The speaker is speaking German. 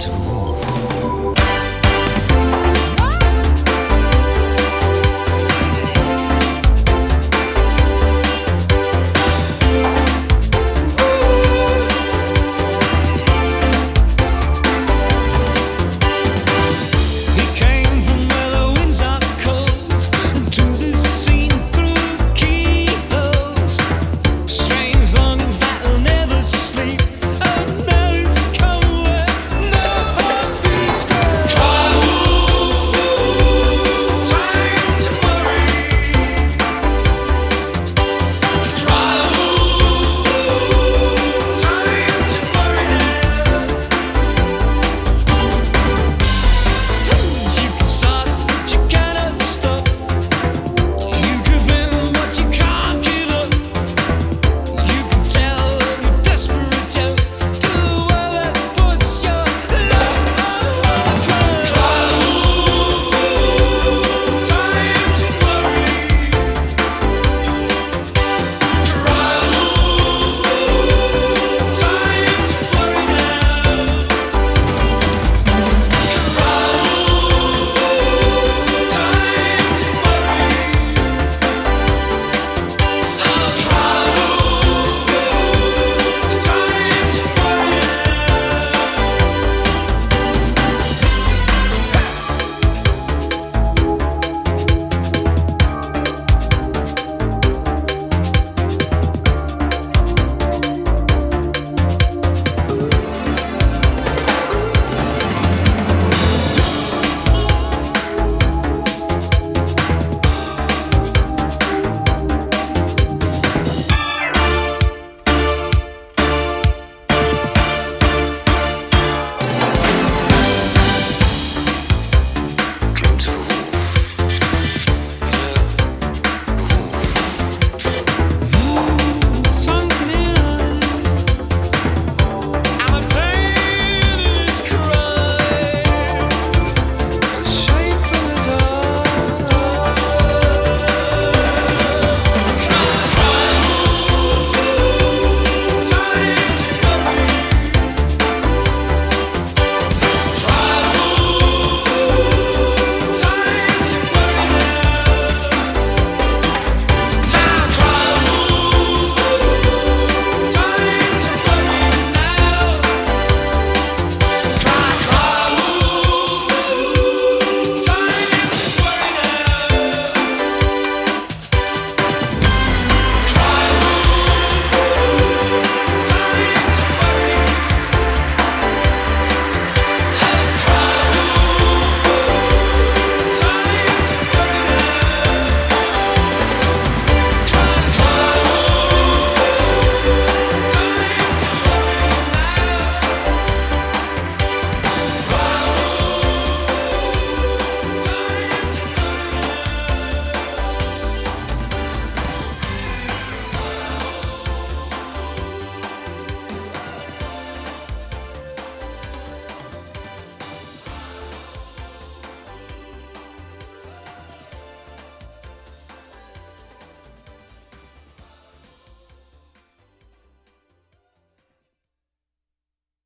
to